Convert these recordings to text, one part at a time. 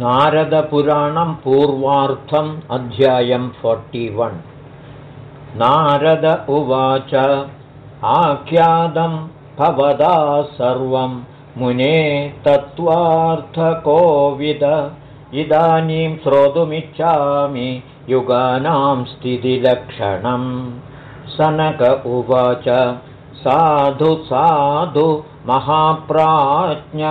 नारदपुराणं पूर्वार्थम् अध्यायं वन्। नारद उवाच आख्यातं भवदा सर्वं मुने तत्त्वार्थकोविद इदानीं श्रोतुमिच्छामि युगानां स्थितिलक्षणं सनक उवाच साधु साधु महाप्राज्ञ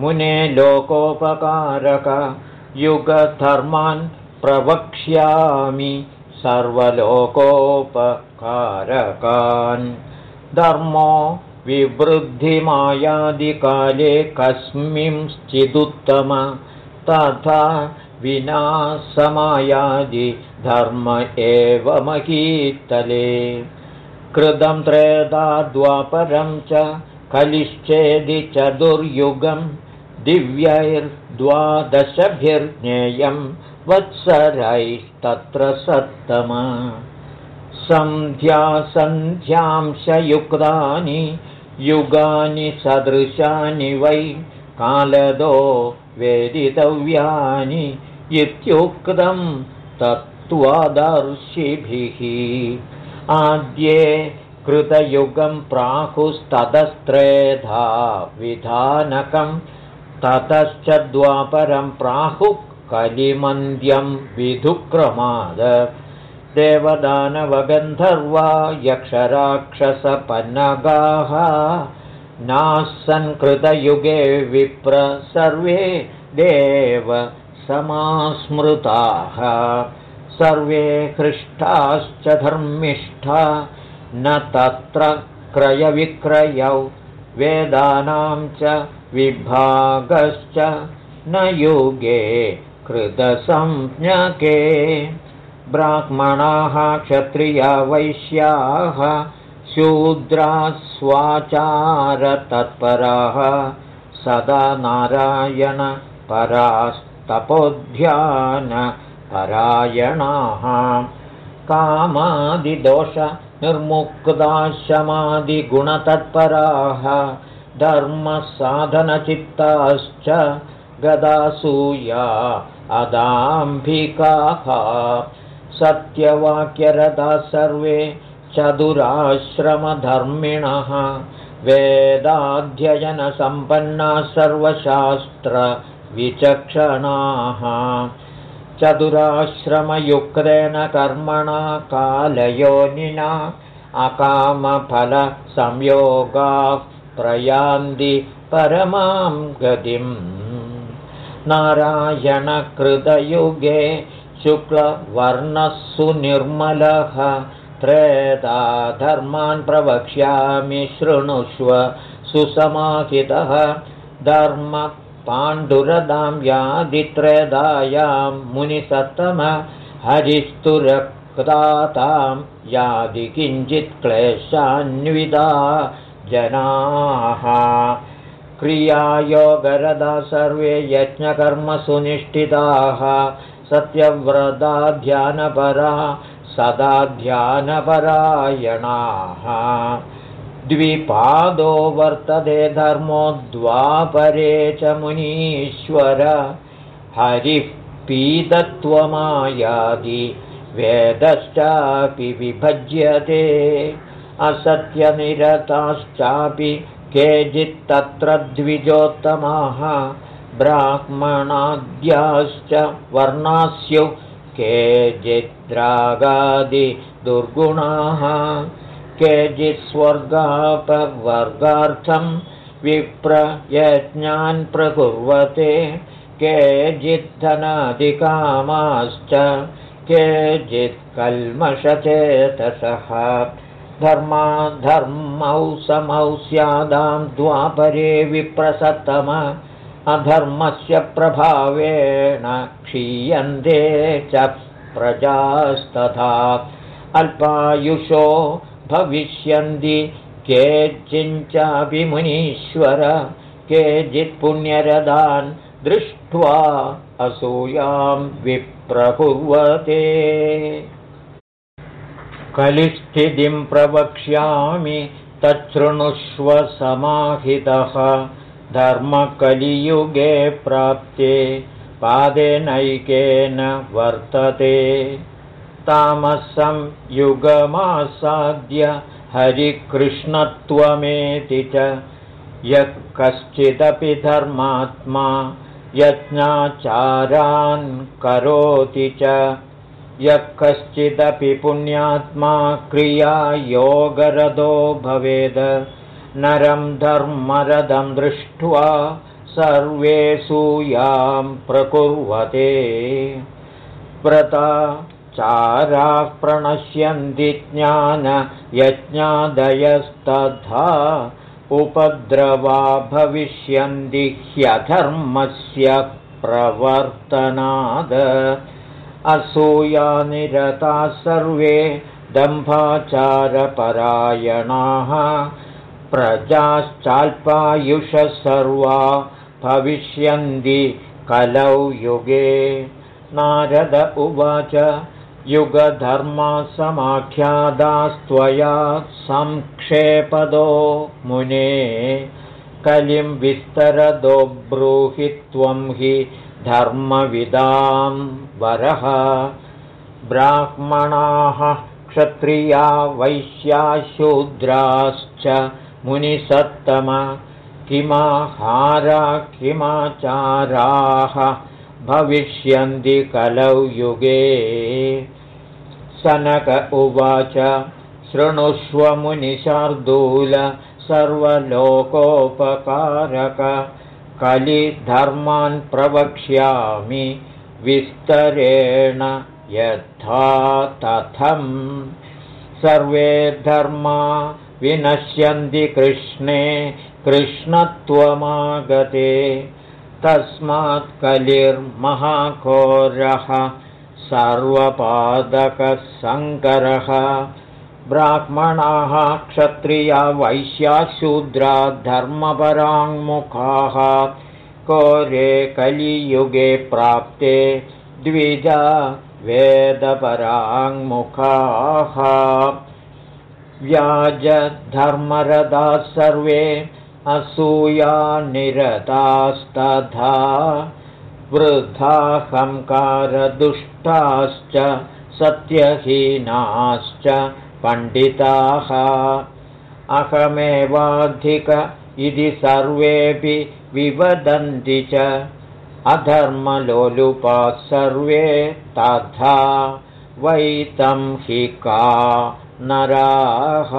मुने लोकोपकारक युगधर्मान् प्रवक्ष्यामि सर्वलोकोपकारकान्। धर्मो विवृद्धिमायादिकाले कस्मिंश्चिदुत्तम तथा विना धर्म एव महीतले। कृतं त्रेधा द्वापरं च कलिश्चेदि चतुर्युगम् दिव्यैर्द्वादशभिर्ज्ञेयं वत्सरैस्तत्र सत्तम। सन्ध्यासन्ध्यांशयुक्तानि युगानि सदृशानि वै कालदो वेदितव्यानि इत्युक्तं तत्त्वादर्शिभिः आद्ये कृतयुगं प्राहुस्ततस्त्रेधा विधानकम् ततश्च द्वापरं प्राहुः कलिमन्द्यं विधुक्रमाद। देवदानवगन्धर्वा यक्षराक्षसपन्नगाः नासन्कृतयुगे विप्र सर्वे देव समास्मृताः। सर्वे हृष्टाश्च धर्मिष्ठा न तत्र क्रयविक्रयौ वेदानां च विभागश्च न युगे कृतसंज्ञके। ब्राह्मणाः क्षत्रिया वैश्याः शूद्रास्वाचारतत्पराः सदा नारायणपरास्तपोध्यानपरायणाः कामादिदोषनिर्मुक्ताशमादिगुणतत्पराः धर्मसाधनचित्ताश्च गदासूया अदाम्भिकाः। सत्यवाक्यरदा सर्वे चतुराश्रमधर्मिणः वेदाध्ययनसम्पन्नाः सर्वशास्त्रविचक्षणाः चतुराश्रमयुक्तेन कर्मणा कालयोनिना अकामफलसंयोगाः प्रयान्ति परमां गतिम्। नारायणकृतयुगे शुक्लवर्णः सुनिर्मलः त्रेधा धर्मान् प्रवक्ष्यामि शृणुष्व सुसमाहितः धर्मपाण्डुरदां यादित्रेदायां मुनिसत्तम हरिस्तुरक्तातां यादि किञ्चित् क्लेशान्विदा जनाः। क्रियायोगरदा सर्वे यज्ञकर्मसुनिष्ठिताः सत्यव्रता ध्यानपरा सदा ध्यानपरायणाः द्विपादो वर्तते धर्मो द्वापरे च मुनीश्वर। हरिः पीतत्वमायादि वेदश्चापि विभज्यते। असत्यनिरताश्चापि केचित्तत्र द्विजोत्तमाः ब्राह्मणाद्याश्च वर्णास्यु केचिद्रागादिदुर्गुणाः केचित्स्वर्गापवर्गार्थं विप्रयज्ञान् प्रकुर्वते केचिद्धनादिकामाश्च केचित्कल्मषचेतसः। धर्माधर्मौ समौ स्यादां द्वापरे विप्रसत्तम अधर्मस्य प्रभावेण क्षीयन्ते च प्रजास्तथा। अल्पायुषो भविष्यन्ति केचिञ्चाभिमुनीश्वर केचित्पुण्यरदान् दृष्ट्वा असूयां विप्रकुर्वते कलिस्थितिं प्रवक्ष्यामि तच्छृणुष्व समाहितः। धर्मकलियुगे प्राप्ते पादेनैकेन वर्तते तामसं युगमासाद्य हरिकृष्णत्वमेति च। यः कश्चिदपि धर्मात्मा यज्ञाचारान् करोति च। यः कश्चिदपि पुण्यात्मा क्रियायोगरदो भवेद। नरं धर्मरदं दृष्ट्वा सर्वे सूयां प्रकुर्वते। व्रता चाराः प्रणश्यन्ति ज्ञानयज्ञादयस्तथा उपद्रवा भविष्यन्ति ह्यधर्मस्य प्रवर्तनाद। असूयानिरताः सर्वे दम्भाचारपरायणाः। प्रजाश्चाल्पायुषः सर्वा भविष्यन्ति कलौ युगे। नारद उवाच युगधर्मासमाख्यादास्त्वया संक्षेपदो मुने। कलिं विस्तरदो ब्रूहि त्वं हि धर्मविदां वरः। ब्राह्मणाः क्षत्रिया वैश्याशूद्राश्च मुनिसत्तम। किमाहारा किमाचाराः भविष्यन्ति कलौ युगे। सनक उवाच शृणुष्वमुनिशार्दूल सर्वलोकोपकारक कलिधर्मान् प्रवक्ष्यामि विस्तरेण यथा तथम्। सर्वे धर्मा विनश्यन्ति कृष्णे कृष्णत्वमागते तस्मात् कलिर्महाघोरः सर्वपादकसङ्करः ब्राह्मणाः क्षत्रिया वैश्याशूद्रा धर्मपराङ्मुखाः कोरे कलियुगे प्राप्ते द्विजा वेदपराङ्मुखाः। व्याजधर्मरदाः सर्वे असूयानिरतास्तथा वृद्धाहङ्कारदुष्टाश्च सत्यहीनाश्च पण्डिताः। अहमेवाधिक इति सर्वेऽपि विवदन्ति च अधर्मलोलुपाः सर्वे तथा वैतं हि का नराः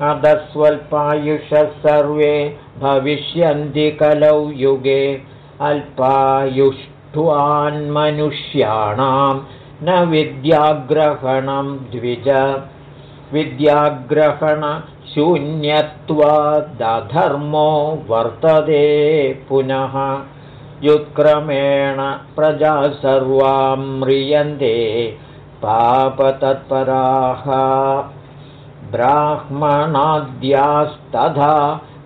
अधस्वल्पायुषः सर्वे भविष्यन्ति कलौ युगे अल्पायुष्ठ्वान्मनुष्याणां न विद्याग्रहणं द्विज। विद्याग्रहणशून्यत्वादधर्मो वर्तते पुनः। युत्क्रमेण प्रजा सर्वां म्रियन्ते पापतत्पराः ब्राह्मणाद्यास्तथा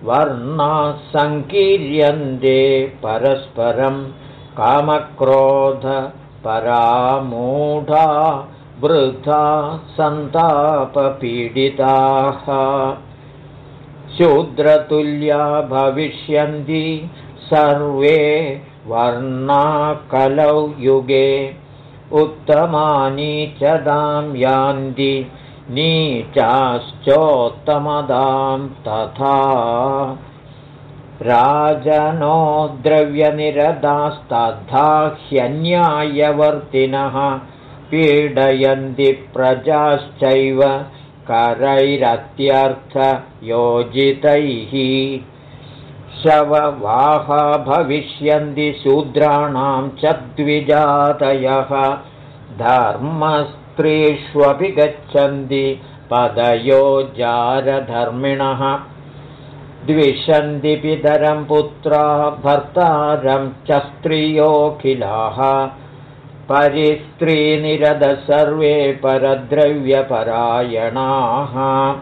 वर्णाः सङ्कीर्यन्ते परस्परं कामक्रोधपरामूढा वृथा सन्तापपीडिताः। शूद्रतुल्या भविष्यन्ति सर्वे वर्णा कलौ युगे उत्तमानि च दां यान्ति नीचाश्चोत्तमदां तथा राजनो द्रव्यनिरदास्तथा ह्यन्यायवर्तिनः पीडयन्ति प्रजाश्चैव करैरत्यर्थयोजितैः। शववाहा भविष्यन्ति शूद्राणां च द्विजातयः धर्मस्त्रीष्वपि गच्छन्ति पदयो जारधर्मिणः। द्विषन्ति पितरं पुत्रा भर्तारं च स्त्रियोऽखिलाः। परिस्त्रीनिरद सर्वे परद्रव्यपरायणाः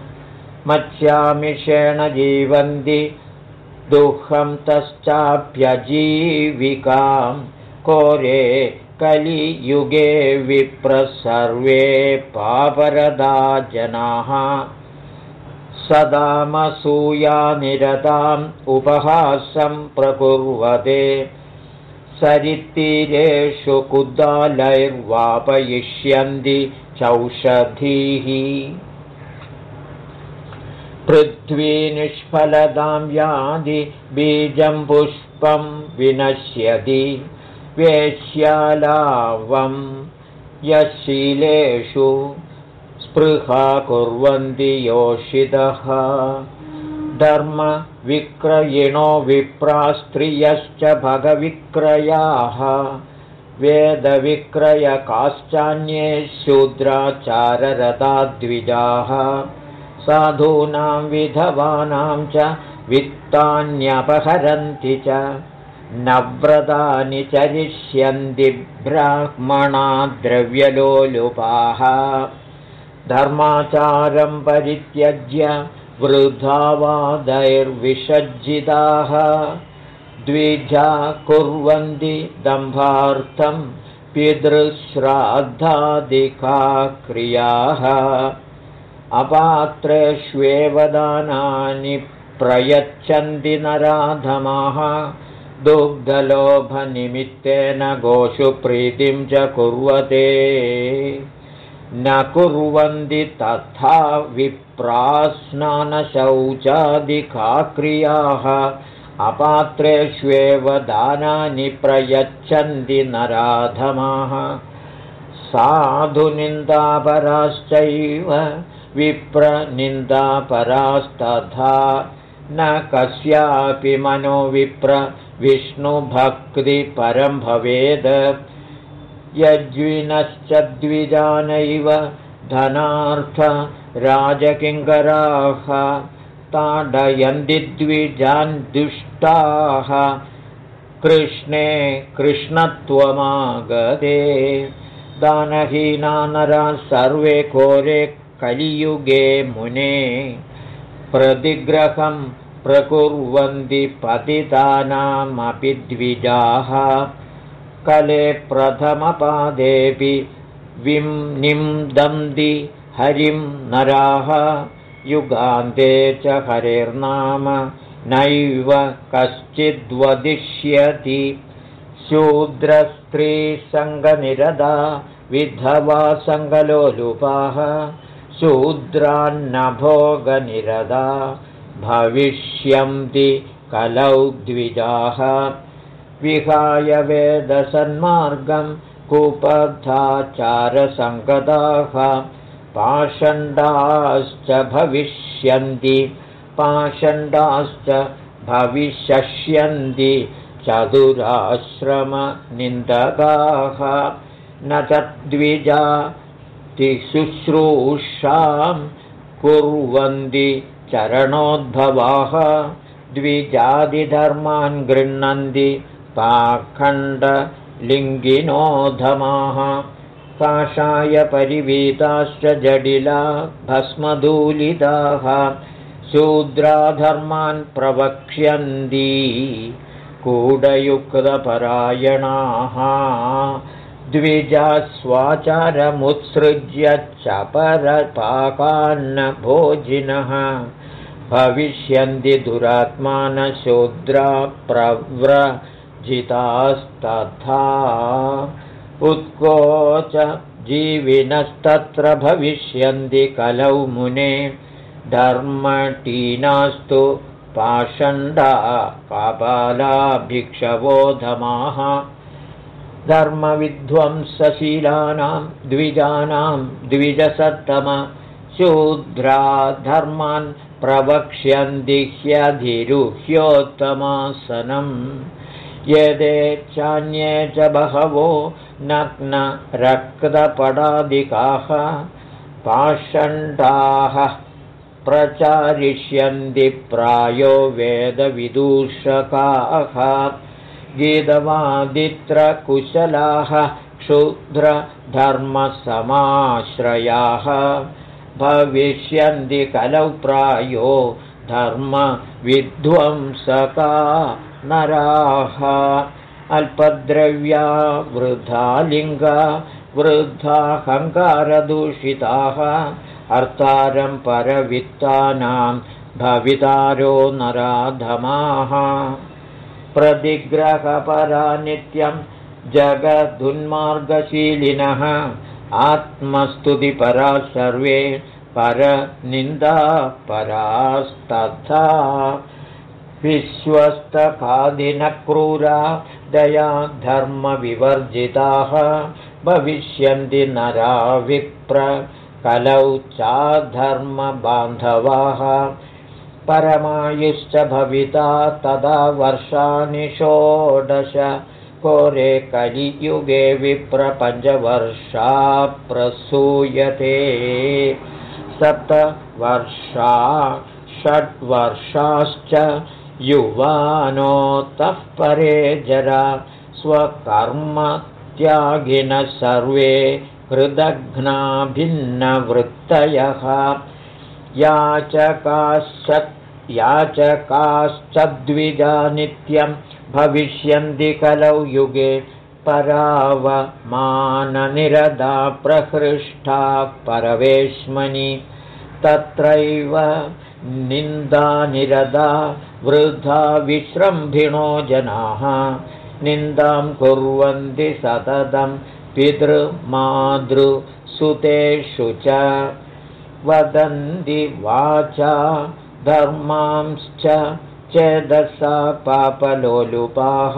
मत्स्यामिषेण जीवन्ति दुःखं तश्चाप्यजीविकां। कोरे कलियुगे विप्रसर्वे पापरदा जनाः। सदामसूयानिरताम् उपहासं प्रकुर्वते। सरितीरेषु कुदालैर्वापयिष्यन्ति चौषधीः। पृथ्वी निष्फलतां यादि बीजं पुष्पं विनश्यति वेश्यालावं यशीलेषु स्पृहा कुर्वन्ति योषितः। धर्मविक्रयिणो विप्रास्त्रियश्च भगविक्रयाः। वेदविक्रयकाश्चान्ये शूद्राचाररताद्विजाः। साधूनां विधवानां च वित्तान्यपहरन्ति च नव्रतानि चरिष्यन्ति ब्राह्मणा द्रव्यलोलुपाः। धर्माचारं परित्यज्य वृद्धावादैर्विषज्जिताः द्विजा कुर्वन्ति दम्भार्थं पितृश्राद्धादिका क्रियाः अपात्रेष्वेव दानानि प्रयच्छन्ति नराधमाः दुग्धलोभनिमित्तेन गोषु प्रीतिं च कुर्वते। न कुर्वन्ति तथा विप्रास्नानशौचादिका क्रियाः अपात्रेष्वेव दानानि प्रयच्छन्ति नराधमाः। साधुनिन्दापराश्चैव विप्रनिन्दापरास्तथा न कस्यापि मनोविप्र विष्णुभक्तिपरं भवेद्। यज्विनश्च द्विजानैव धनार्थ राजकिङ्कराः ताडयन्ति द्विजान् दुष्टाः। कृष्णे कृष्णत्वमागते दानहीना नरा सर्वे कोरे कलियुगे मुने प्रतिग्रहं प्रकुर्वन्ति पतितानामपि द्विजाः। कले प्रथमपादेऽपि विं निं हरिं नराः। युगान्ते च हरेर्नाम नैव कश्चिद्वदिष्यति। शूद्रस्त्रीसङ्गनिरदा विधवा सङ्गलोलुपाः शूद्रान्नभोगनिरदा भविष्यन्ति कलौ द्विजाः। विहाय वेदसन्मार्गं कुपथाचारसङ्गताः पाषण्डाश्च भविष्यन्ति पाषण्डाश्च भविष्यन्ति चतुराश्रमनिन्दकाः न च द्विजातिशुश्रूषां कुर्वन्ति चरणोद्भवाः। द्विजादिधर्मान् गृह्णन्ति पाखण्डलिङ्गिनोधमाः। काषायपरिवीताश्च जडिला भस्मधूलिताः शूद्राधर्मान् प्रवक्ष्यन्ति कूडयुक्तपरायणाः द्विजा स्वाचारमुत्सृज्य चपरपाकान्नभोजिनः। भविष्यन्ति दुरात्मानशूद्रा प्रव्रजितास्तथा उत्कोच जीविनस्तत्र भविष्यन्ति कलौ मुने। धर्मटीनास्तु पाषण्डा भिक्षवोधमाः धर्मविध्वंसशीलानां द्विजानां द्विजसत्तम शूद्रा धर्मान् प्रवक्ष्यन्ति ह्यधिरुह्योत्तमासनम्। यदे चान्ये च बहवो नग्नरक्तपडादिकाः पाषण्डाः प्रचारिष्यन्ति प्रायो वेदविदूषकाः गीतवादित्रकुशलाः क्षुद्रधर्मसमाश्रयाः। भविष्यन्ति कलौ प्रायो धर्मविध्वंसका नराः। अल्पद्रव्या वृद्धालिङ्गा वृद्धाहङ्कारदूषिताः। अर्तारं परवित्तानां भवितारो नराधमाः प्रतिग्रहपरा नित्यं जगदुन्मार्गशीलिनः। आत्मस्तुतिपरा सर्वे परनिन्दा परास्तथा। विश्वस्तकादिनक्रूरा दया धर्मविवर्जिताः। भविष्यन्ति नरा विप्र कलौ चाधर्मबान्धवाः परमायुश्च भविता तदा वर्षाणि षोडश कोरे कलियुगे विप्रपञ्चवर्षा प्रसूयते सप्तवर्षा षड्वर्षाश्च युवानोतः परे जरा स्वकर्मत्यागिनः सर्वे भिन्नवृत्तयः याचकाश्च द्विजा नित्यं भविष्यन्ति कलौ युगे परावमाननिरदा प्रहृष्टा परवेश्मनि। तत्रैव निन्दानिरदा वृद्धा विश्रम्भिणो जनाः। निन्दां कुर्वन्ति सततं पितृमातृसुतेषु च वदन्ति वाचा धर्मांश्च चेदसा पापलोलुपाः।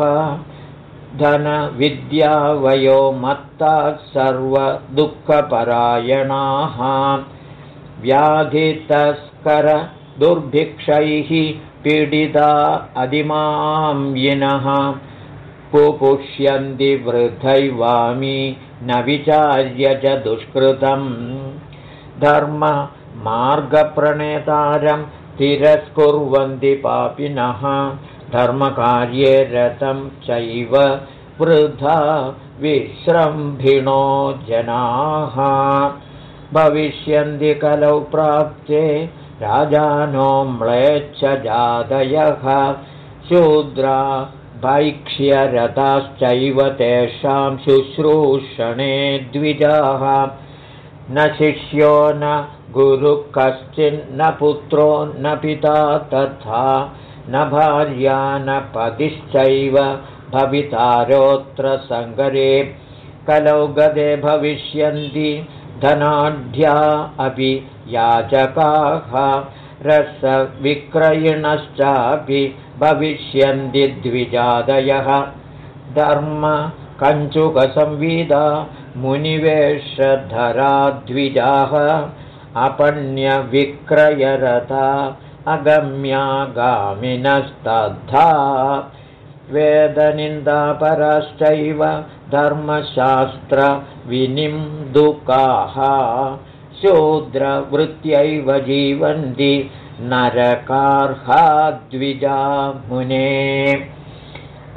धनविद्यावयो मत्ताः सर्वदुःखपरायणाः। व्याधितस्करदुर्भिक्षैः पीडिता अधिमाम्यिनः। पुपुष्यन्ति वृथैवामी न विचार्य च दुष्कृतम् धर्ममार्गप्रणेतारं तिरस्कुर्वन्ति पापिनः। धर्मकार्ये रतं चैव वृथा विश्रम्भिणो जनाः। भविष्यन्ति कलौ प्राप्ते राजानो म्लेच्छजादयः शूद्रा भैक्ष्यरथाश्चैव तेषां शुश्रूषणे द्विजाः न शिष्यो न गुरुः कश्चिन्न पुत्रो न पिता तथा न भार्या न पतिश्चैव भवितारोऽत्र सङ्गरे कलौ गदे भविष्यन्ति धनाढ्या अपि याचकाः रसविक्रयिणश्चापि भविष्यन्ति द्विजादयः। धर्मकञ्चुकसंविदा मुनिवेशधरा द्विजाः अपण्यविक्रयरता अगम्यागामिनस्तद्धा वेदनिन्दापराश्चैव धर्मशास्त्रविनिन्दुकाः शूद्रवृत्त्यैव जीवन्ति नरकार्हाद्विजा मुने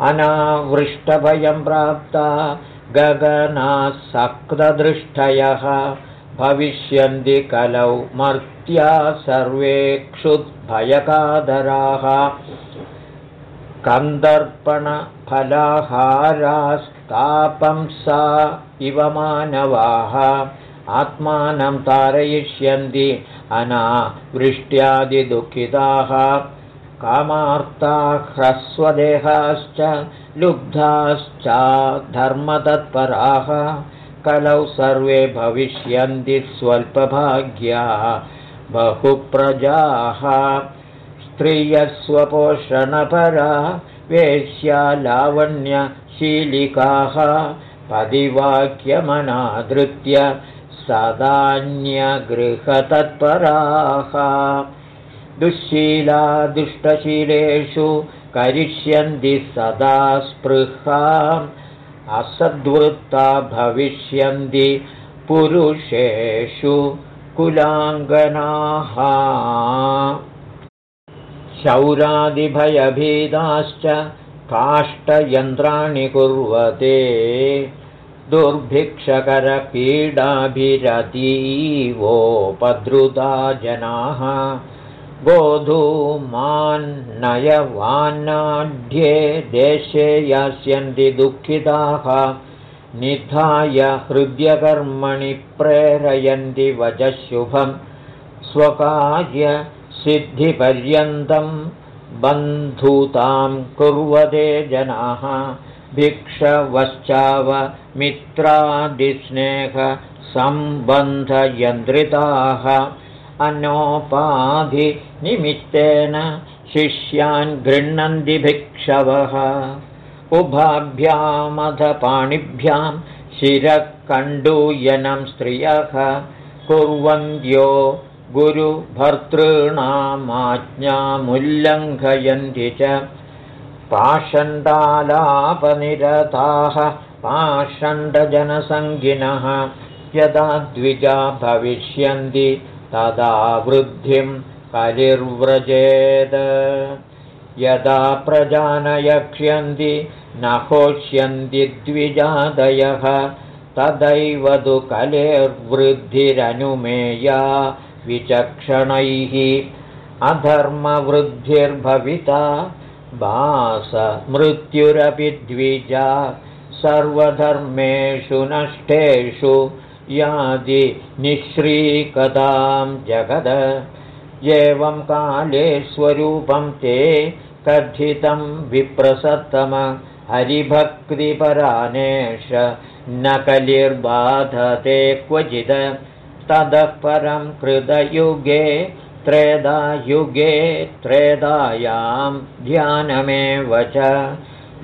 अनावृष्टभयं प्राप्ता गगनासक्तदृष्टयः भविष्यन्ति कलौ मर्त्या सर्वे क्षुद्भयकादराः। कन्दर्पणफलाहारास्तापं सा इव मानवाः। आत्मानं तारयिष्यन्ति अनावृष्ट्यादिदुःखिताः कामार्ता ह्रस्वदेहाश्च लुब्धाश्च धर्मतत्पराः कलौ सर्वे भविष्यन्ति स्वल्पभाग्या बहुप्रजाः। स्त्रियस्वपोषणपरा वेश्या लावण्यशीलिकाः पदिवाक्यमनादृत्य सदान्यगृहतत्पराः दुःशीला दुष्टशीलेषु करिष्यन्ति सदा स्पृहा असद्वृत्ता भविष्यन्ति पुरुषेषु कुलाङ्गनाः। शौरादिभयभेदाश्च काष्ठयन्त्राणि कुर्वते दुर्भिक्षकरपीडाभिरतीवोपद्रुता जनाः गोधूमान्नयवान्नाढ्ये देशे यास्यन्ति दुःखिताः निधाय हृद्यकर्मणि प्रेरयन्ति वचः शुभं स्वकार्यसिद्धिपर्यन्तं बन्धुतां कुर्वते जनाः भिक्षवश्चावमित्रादिस्नेहसम्बन्धयन्द्रिताः अनोपाधिनिमित्तेन शिष्यान् गृह्णन्ति भिक्षवः। उभाभ्यामधपाणिभ्यां शिरःकण्डूयनं स्त्रियः कुर्वन्त्यो गुरुभर्तॄणामाज्ञामुल्लङ्घयन्ति च। पाषण्डालापनिरताः पाषण्डजनसङ्गिनः यदा द्विजा भविष्यन्ति तदा वृद्धिं कलिर्व्रजेद। यदा प्रजानयक्ष्यन्ति न होष्यन्ति द्विजादयः तदैव तु कलेर्वृद्धिरनुमेया विचक्षणैः। अधर्मवृद्धिर्भविता वासमृत्युरपि द्विजा। सर्वधर्मेषु नष्टेषु यादि निःश्रीकतां जगद। एवं काले स्वरूपं ते कथितं विप्रसत्तम। हरिभक्तिपरानेश न कलिर्बाधते क्वचित् ततः परं कृतयुगे त्रेधायुगे त्रेधायां ध्यानमेव च।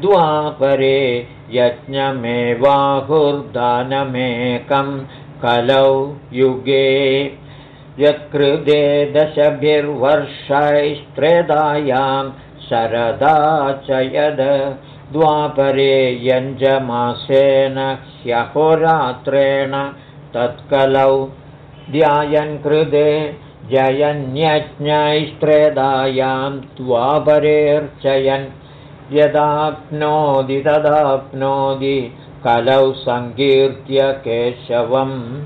द्वापरे यज्ञमेवाहुर्दानमेकं कलौ युगे यत्कृते दशभिर्वर्षैस्त्रेधायां शरदा च यद् द्वापरे यञ्जमासेन ह्यहोरात्रेण तत्कलौ ध्यायन् कृते जयन्यज्ञैस्त्रेदायां द्वापरेऽर्चयन् यदाप्नोति तदाप्नोति कलौ सङ्कीर्त्य केशवम्।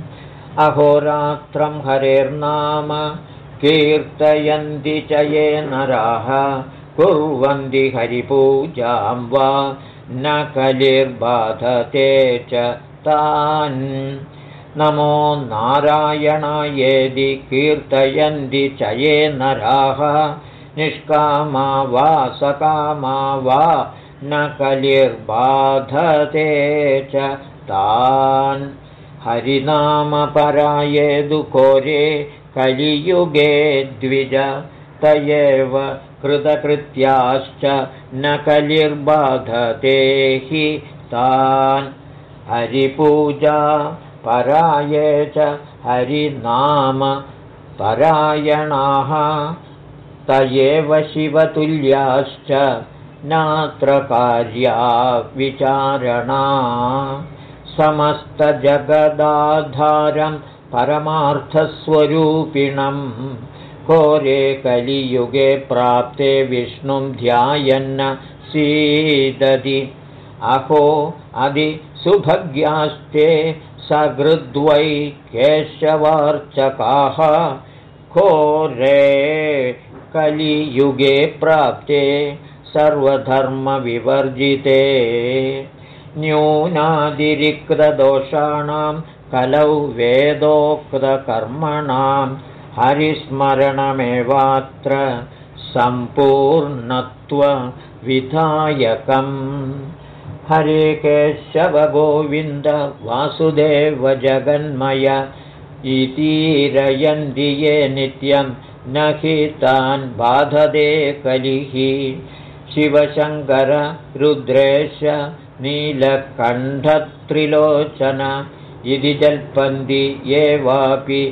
अहोरात्रं हरेर्नाम कीर्तयन्ति च ये नराः। कुर्वन्ति हरिपूजां वा न कलिर्बाधते च तान्। नमो नारायणायेदि कीर्तयन्ति च ये नराः निष्कामा वा सकामा वा न कलिर्बाधते च तान्। हरिनामपराये दुकोरे कलियुगे द्विज त एव कृतकृत्याश्च न कलिर्बाधते हि तान्। हरिपूजा पराये च हरिनाम परायणाः त एव शिवतुल्याश्च नात्र कार्या विचारणा। समस्तजगदाधारं परमार्थस्वरूपिणम् घोरे कलियुगे प्राप्ते विष्णुं ध्यायन्न सीदति अहो सुभग्यास्ते सकृद्वै केशवार्चकाः। घोरे कलियुगे प्राप्ते सर्वधर्मविवर्जिते। न्यूनादिरिक्तदोषाणां कलौ वेदोक्तकर्मणां हरिस्मरणमेवात्र सम्पूर्णत्वविधायकम्। हरे केशवगोविन्द वासुदेव जगन्मय इतीरयन्ति ये नित्यं न हि तान् बाधदे कलिः शिवशङ्कर रुद्रेश नीलकण्ठत्रिलोचन इति जल्पन्ति एवापि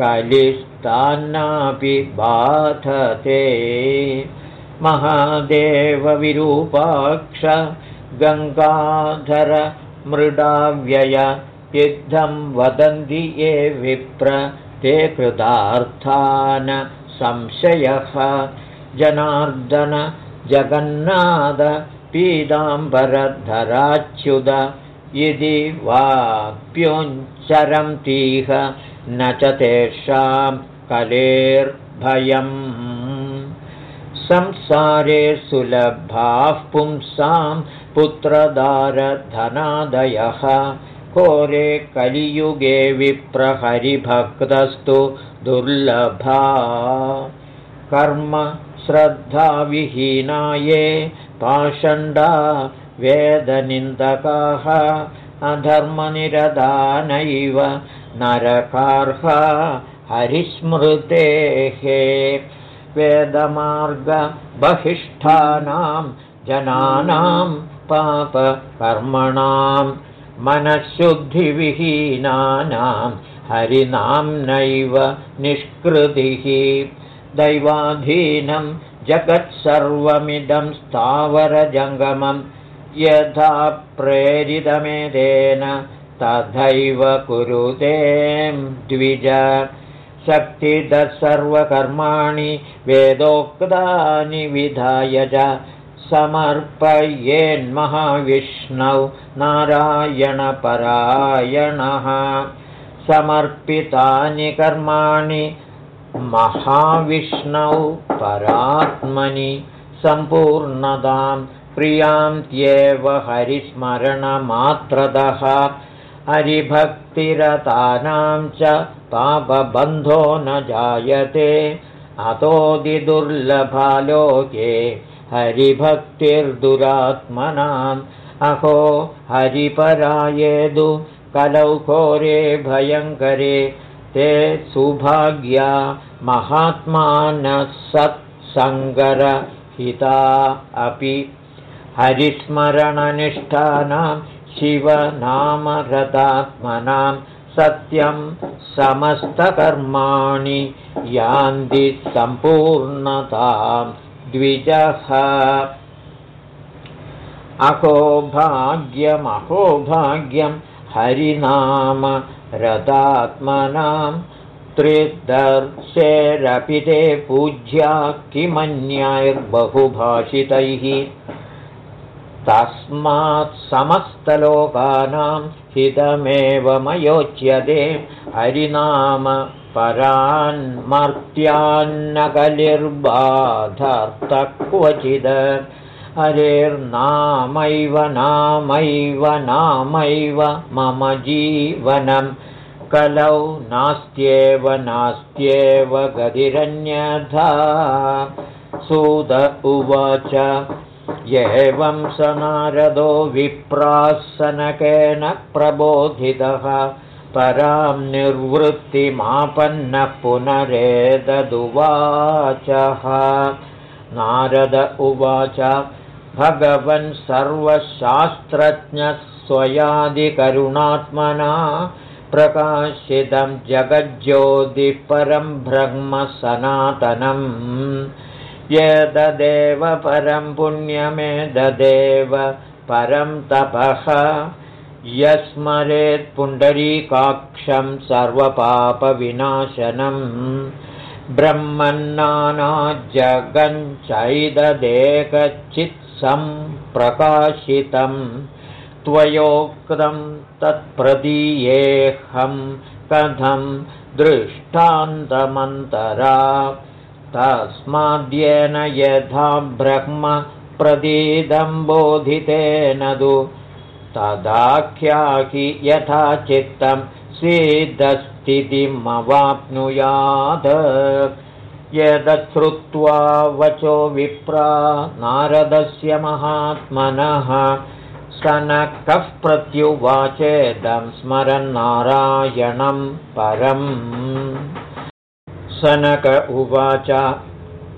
कलिस्तान्नापि बाधते। महादेवविरूपाक्ष गङ्गाधर मृडाव्यय युद्धं वदन्ति ये विप्र ते कृतार्थान संशयः। जनार्दन जगन्नाथ पीताम्बरधराच्युत इति वाप्योञ्चरन्तीह न च तेषां कलेर्भयम्। संसारे सुलभाः पुंसां पुत्रदारधनादयः कोरे कलियुगे विप्रहरिभक्तस्तु दुर्लभा। कर्म श्रद्धाविहीनाये पाषण्डा वेदनिन्दकाः अधर्मनिरदानैव नरकार्हा हरिस्मृतेः। वेदमार्गबहिष्ठानां जनानां पापकर्मणां मनःशुद्धिविहीनानां हरिनाम्नैव निष्कृतिः। दैवाधीनं जगत्सर्वमिदं स्थावरजङ्गमं यथा प्रेरितमेतेन तथैव कुरुते द्विज। शक्तिदः सर्वकर्माणि वेदोक्तानि विधाय च समर्पयेन्महाविष्णौ नारायणपरायणः। समर्पितानि कर्माणि महाविष्णौ परात्मनि सम्पूर्णतां प्रियान्त्येव हरिस्मरणमात्रतः। हरिभक्तिरतानां च पापबन्धो न जायते। अतोदिदुर्लभालोके हरिभक्तिर्दुरात्मनाम् अहो हरिपरायेदु कलौ घोरे भयङ्करे ते सुभाग्या महात्मानः सत्सङ्गरहिता अपि। हरिस्मरणनिष्ठानां शिवनामरतात्मनां सत्यं समस्तकर्माणि यान्ति सम्पूर्णतां द्विजः अहोभाग्यमहोभाग्यं हरिनाम रतात्मनां त्रिदर्शेरपि ते पूज्या किमन्याैर्बहुभाषितैः। तस्मात् समस्तलोकानां हितमेवमयोच्यते हरिनाम क्वचिद हरेर्नामैव नामैव नामैव मम जीवनं। कलौ नास्त्येव नास्त्येव गतिरन्यथा। सुद उवाच एवं स नारदो विप्रासनकेन प्रबोधितः परां निर्वृत्तिमापन्नः पुनरेददुवाचः। नारद उवाच भगवन् सर्वशास्त्रज्ञः स्वयादिकरुणात्मना प्रकाशितं जगज्योतिपरं ब्रह्मसनातनम् यददेव परं पुण्यमेददेव परं तपः। यस्मरेत्पुण्डरीकाक्षं सर्वपापविनाशनम्। ब्रह्मन्नानाज्जगञ्चैददेकचित्सं प्रकाशितं त्वयोक्तं तत्प्रदीयेऽहं कथं दृष्टान्तमन्तरा तस्माद्येन यथा ब्रह्म प्रदीदं बोधितेन तु। तदाख्याहि यथा चित्तं स्वीदस्थितिमवाप्नुयात् यदश्रुत्वा वचो विप्रा नारदस्य महात्मनः सनकः प्रत्युवाचेदं स्मरन्नारायणं परम् सनक उवाच।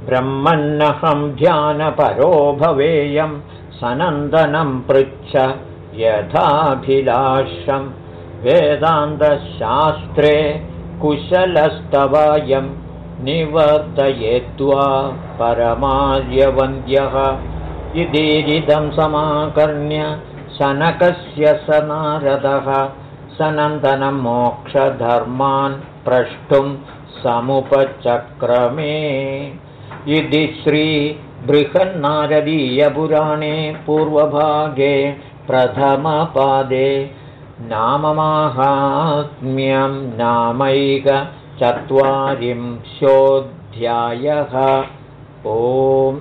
ब्रह्मन्नहं ध्यानपरो भवेयं सनन्दनं पृच्छ यथाभिलाषं। वेदान्तशास्त्रे कुशलस्तवायं निवर्तयेत्वा परमार्यवन्द्यः। इदीरिदं समाकर्ण्य सनकस्य स नारदः सनन्दनं मोक्षधर्मान् प्रष्टुं समुपचक्रमे। इति श्रीबृहन्नारदीयपुराणे पूर्वभागे प्रथमपादे नाममाहात्म्यं नामैकचत्वारिंशोऽध्यायः। ओम्